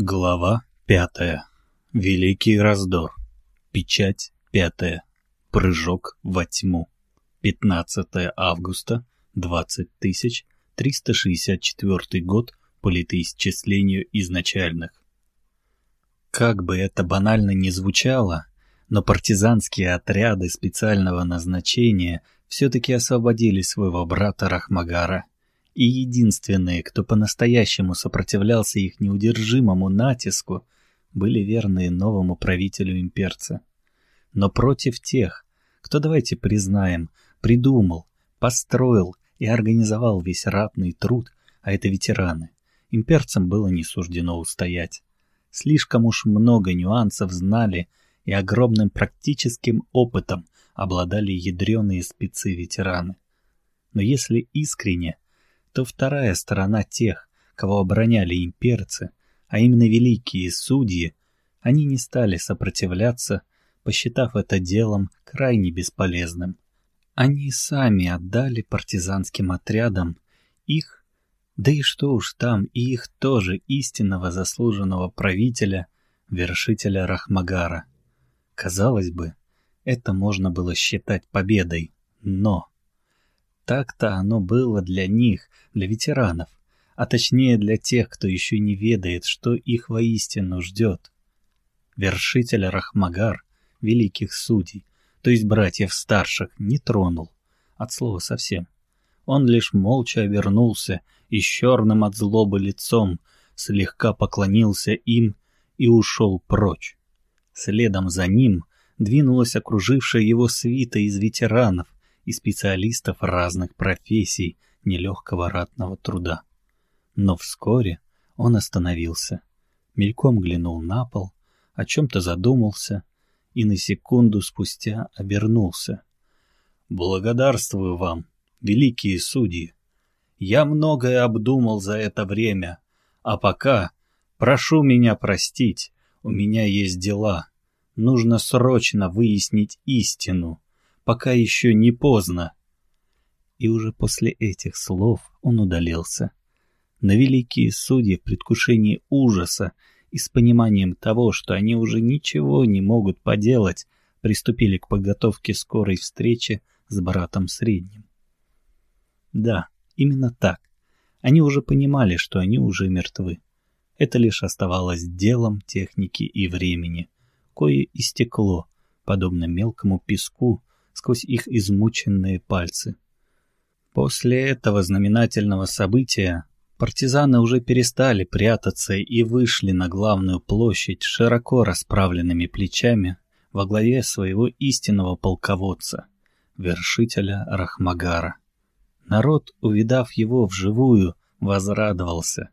Глава пятая. Великий раздор. Печать пятая. Прыжок во тьму. 15 августа 20364 год по летоисчислению изначальных. Как бы это банально ни звучало, но партизанские отряды специального назначения все-таки освободили своего брата Рахмагара и единственные, кто по-настоящему сопротивлялся их неудержимому натиску, были верные новому правителю имперца. Но против тех, кто, давайте признаем, придумал, построил и организовал весь ратный труд, а это ветераны, имперцам было не суждено устоять. Слишком уж много нюансов знали и огромным практическим опытом обладали ядреные спецы-ветераны. Но если искренне, то вторая сторона тех, кого обороняли имперцы, а именно великие судьи, они не стали сопротивляться, посчитав это делом крайне бесполезным. Они сами отдали партизанским отрядам их, да и что уж там, и их тоже истинного заслуженного правителя, вершителя Рахмагара. Казалось бы, это можно было считать победой, но... Так-то оно было для них, для ветеранов, а точнее для тех, кто еще не ведает, что их воистину ждет. Вершитель Рахмагар, великих судей, то есть братьев старших, не тронул, от слова совсем. Он лишь молча обернулся и с черным от злобы лицом слегка поклонился им и ушел прочь. Следом за ним двинулась окружившая его свита из ветеранов, и специалистов разных профессий нелегкого ратного труда. Но вскоре он остановился, мельком глянул на пол, о чем-то задумался и на секунду спустя обернулся. «Благодарствую вам, великие судьи! Я многое обдумал за это время, а пока прошу меня простить, у меня есть дела. Нужно срочно выяснить истину пока еще не поздно. И уже после этих слов он удалился. На великие судьи в предвкушении ужаса и с пониманием того, что они уже ничего не могут поделать, приступили к подготовке скорой встречи с братом средним. Да, именно так. Они уже понимали, что они уже мертвы. Это лишь оставалось делом техники и времени, кое истекло, подобно мелкому песку, сквозь их измученные пальцы. После этого знаменательного события партизаны уже перестали прятаться и вышли на главную площадь широко расправленными плечами во главе своего истинного полководца, вершителя Рахмагара. Народ, увидав его вживую, возрадовался,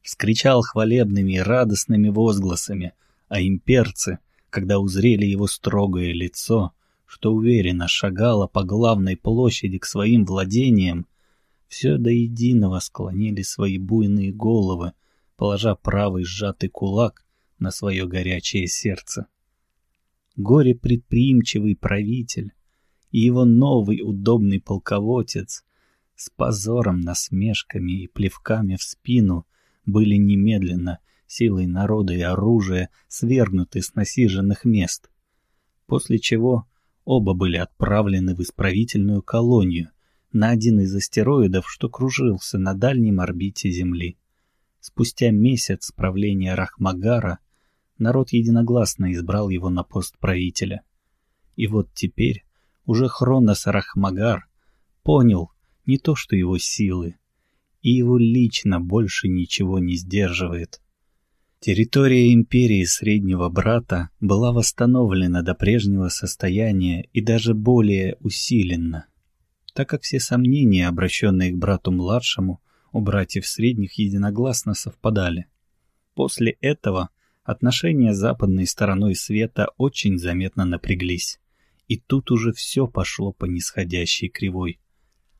вскричал хвалебными и радостными возгласами, а имперцы, когда узрели его строгое лицо, что уверенно шагала по главной площади к своим владениям, все до единого склонили свои буйные головы, положа правый сжатый кулак на свое горячее сердце. Горе-предприимчивый правитель и его новый удобный полководец с позором, насмешками и плевками в спину были немедленно силой народа и оружия свергнуты с насиженных мест, после чего Оба были отправлены в исправительную колонию на один из астероидов, что кружился на дальнем орбите Земли. Спустя месяц правления Рахмагара народ единогласно избрал его на пост правителя. И вот теперь уже Хронос Рахмагар понял не то что его силы, и его лично больше ничего не сдерживает. Территория империи Среднего Брата была восстановлена до прежнего состояния и даже более усилена, так как все сомнения, обращенные к брату-младшему, у братьев Средних единогласно совпадали. После этого отношения западной стороной света очень заметно напряглись, и тут уже все пошло по нисходящей кривой.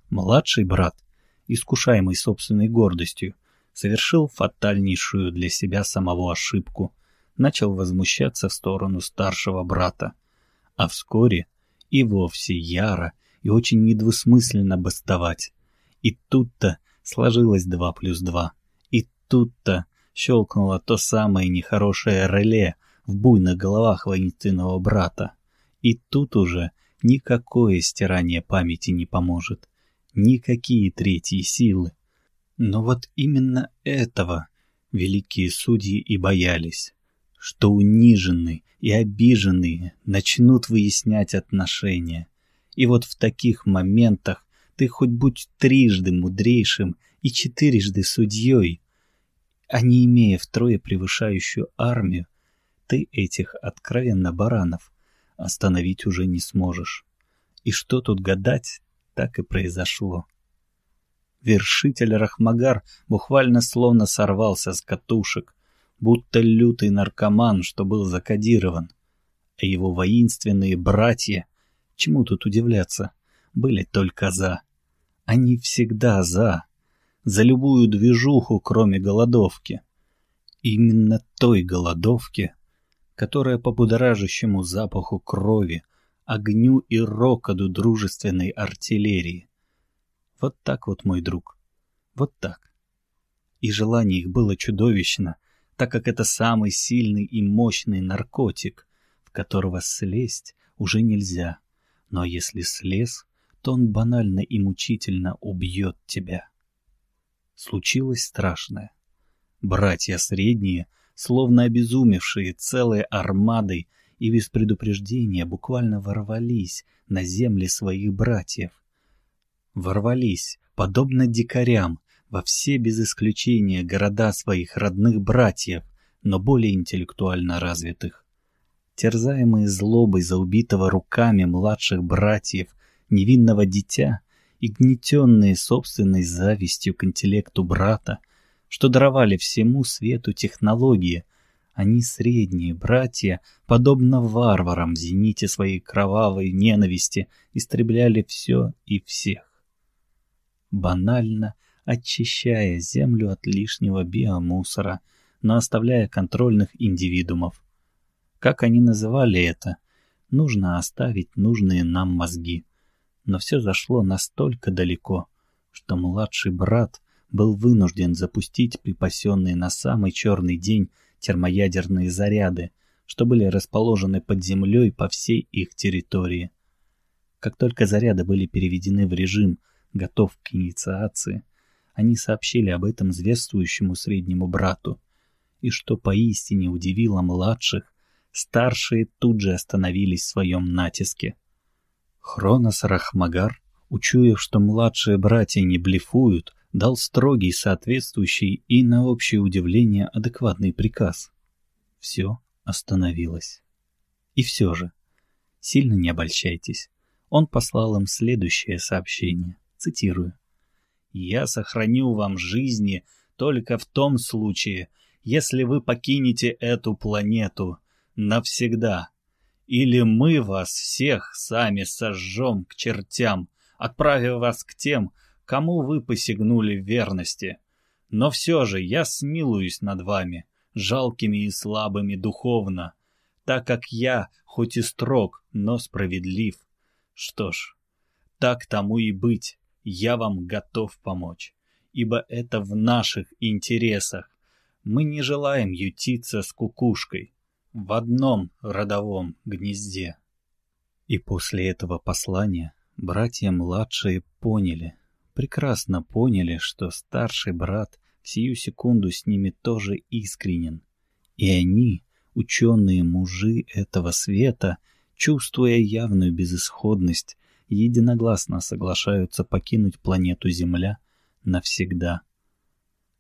Младший брат, искушаемый собственной гордостью, совершил фатальнейшую для себя самого ошибку, начал возмущаться в сторону старшего брата, а вскоре и вовсе яро и очень недвусмысленно бастовать. И тут-то сложилось два плюс два, и тут-то щелкнуло то самое нехорошее реле в буйных головах воинственного брата. И тут уже никакое стирание памяти не поможет, никакие третьи силы. Но вот именно этого великие судьи и боялись, что униженные и обиженные начнут выяснять отношения. И вот в таких моментах ты хоть будь трижды мудрейшим и четырежды судьей, а не имея втрое превышающую армию, ты этих откровенно баранов остановить уже не сможешь. И что тут гадать, так и произошло. Вершитель Рахмагар буквально словно сорвался с катушек, будто лютый наркоман, что был закодирован. А его воинственные братья, чему тут удивляться, были только за. Они всегда за. За любую движуху, кроме голодовки. Именно той голодовки, которая по будоражащему запаху крови, огню и рокоду дружественной артиллерии. Вот так вот, мой друг. Вот так. И желание их было чудовищно, так как это самый сильный и мощный наркотик, в которого слезть уже нельзя. Но если слез, то он банально и мучительно убьет тебя. Случилось страшное. Братья средние, словно обезумевшие целой армадой и без предупреждения буквально ворвались на земли своих братьев. Ворвались, подобно дикарям, во все без исключения города своих родных братьев, но более интеллектуально развитых. Терзаемые злобой за убитого руками младших братьев невинного дитя и гнетенные собственной завистью к интеллекту брата, что даровали всему свету технологии, они средние братья, подобно варварам в зените своей кровавой ненависти, истребляли все и всех. Банально очищая землю от лишнего биомусора, но оставляя контрольных индивидуумов. Как они называли это? Нужно оставить нужные нам мозги но все зашло настолько далеко, что младший брат был вынужден запустить припасенные на самый черный день термоядерные заряды, что были расположены под землей по всей их территории. Как только заряды были переведены в режим «готов к инициации», они сообщили об этом зверствующему среднему брату, и что поистине удивило младших, старшие тут же остановились в своем натиске. Хронос Рахмагар, учуяв, что младшие братья не блефуют, дал строгий, соответствующий и, на общее удивление, адекватный приказ. Все остановилось. И все же, сильно не обольщайтесь. Он послал им следующее сообщение, цитирую. «Я сохраню вам жизни только в том случае, если вы покинете эту планету навсегда, или мы вас всех сами сожжем к чертям, отправив вас к тем, кому вы посягнули верности. Но все же я смилуюсь над вами, жалкими и слабыми духовно, так как я, хоть и строг, но справедлив. Что ж, так тому и быть, я вам готов помочь, ибо это в наших интересах. Мы не желаем ютиться с кукушкой, в одном родовом гнезде. И после этого послания братья младшие поняли, прекрасно поняли, что старший брат в сию секунду с ними тоже искренен. И они, ученые мужи этого света, чувствуя явную безысходность, единогласно соглашаются покинуть планету Земля навсегда.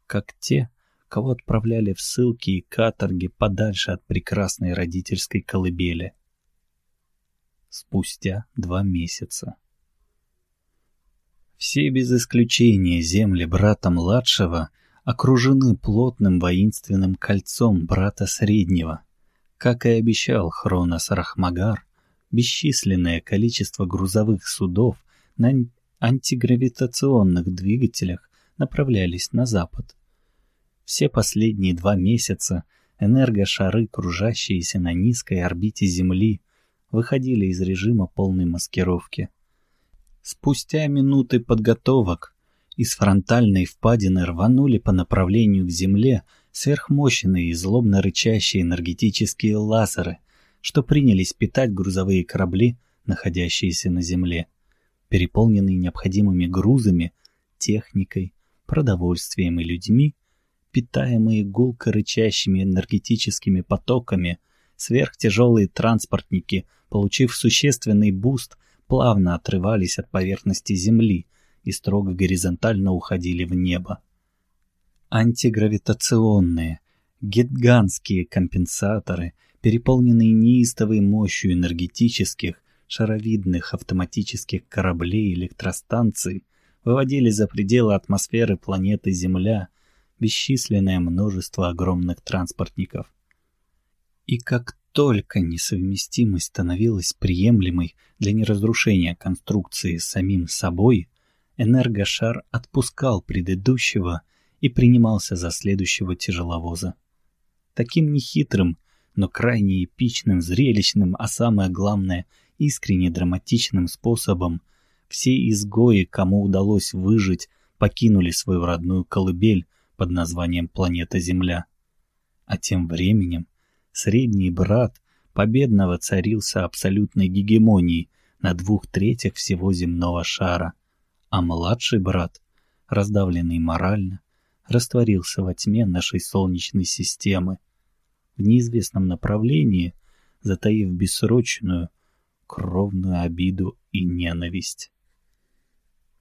Как те, кого отправляли в ссылки и каторги подальше от прекрасной родительской колыбели. Спустя два месяца. Все без исключения земли брата младшего окружены плотным воинственным кольцом брата среднего. Как и обещал Хронос Рахмагар, бесчисленное количество грузовых судов на антигравитационных двигателях направлялись на запад. Все последние два месяца энергошары, кружащиеся на низкой орбите Земли, выходили из режима полной маскировки. Спустя минуты подготовок из фронтальной впадины рванули по направлению к Земле сверхмощные и злобно рычащие энергетические лазеры, что принялись питать грузовые корабли, находящиеся на Земле, переполненные необходимыми грузами, техникой, продовольствием и людьми, питаемые гулко рычащими энергетическими потоками, сверхтяжелые транспортники, получив существенный буст, плавно отрывались от поверхности Земли и строго горизонтально уходили в небо антигравитационные, гигантские компенсаторы, переполненные неистовой мощью энергетических, шаровидных автоматических кораблей электростанций, выводили за пределы атмосферы планеты Земля бесчисленное множество огромных транспортников. И как только несовместимость становилась приемлемой для неразрушения конструкции самим собой, энергошар отпускал предыдущего и принимался за следующего тяжеловоза. Таким нехитрым, но крайне эпичным, зрелищным, а самое главное, искренне драматичным способом все изгои, кому удалось выжить, покинули свою родную колыбель под названием планета Земля. А тем временем средний брат победно воцарился абсолютной гегемонией на двух третях всего земного шара, а младший брат, раздавленный морально, растворился во тьме нашей Солнечной системы, в неизвестном направлении, затаив бессрочную, кровную обиду и ненависть.